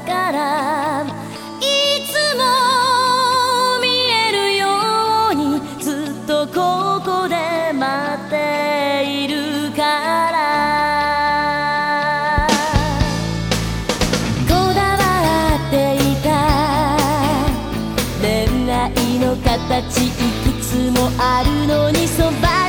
からいつも見えるようにずっとここで待っているから。こだわっていた恋愛の形いくつもあるのにそば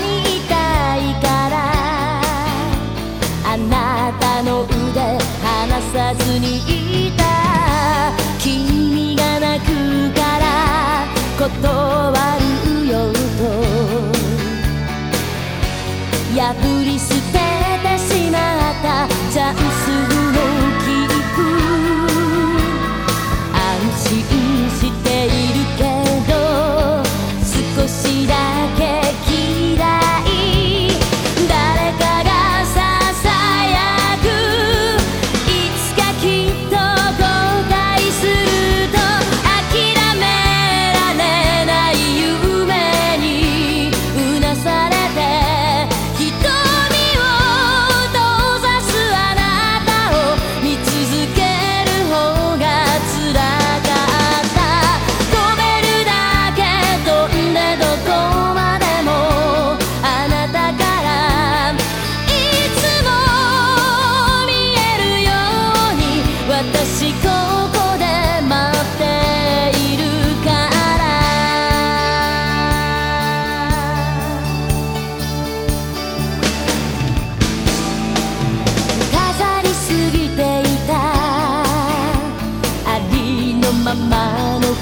ままの二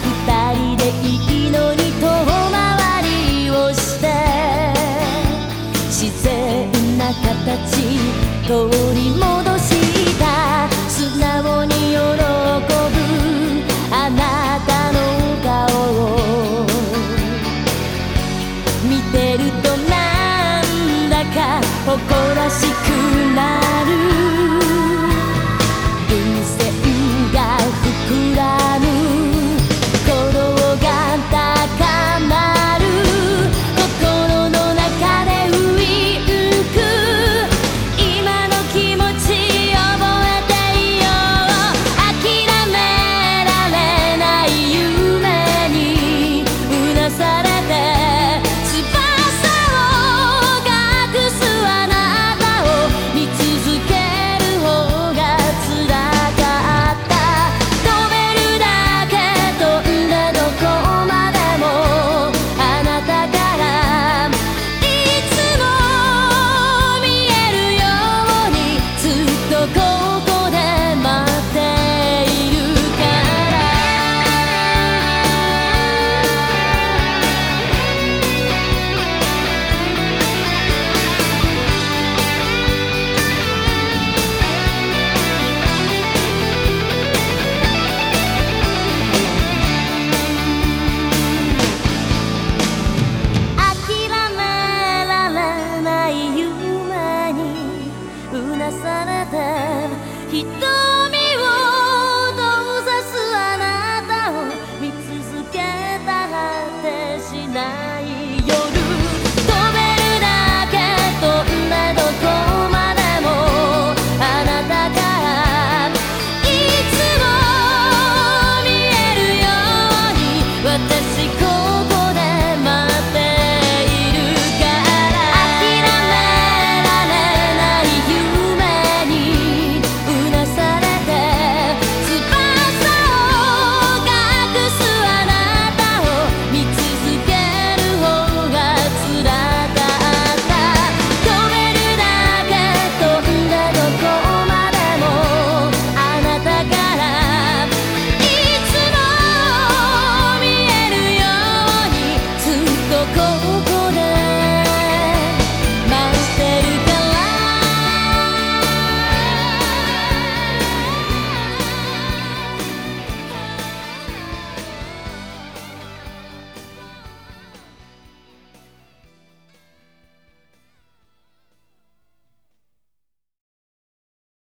人でいきのに遠回りをして自然な形通り戻した。素直に喜ぶあなたの顔を。見てると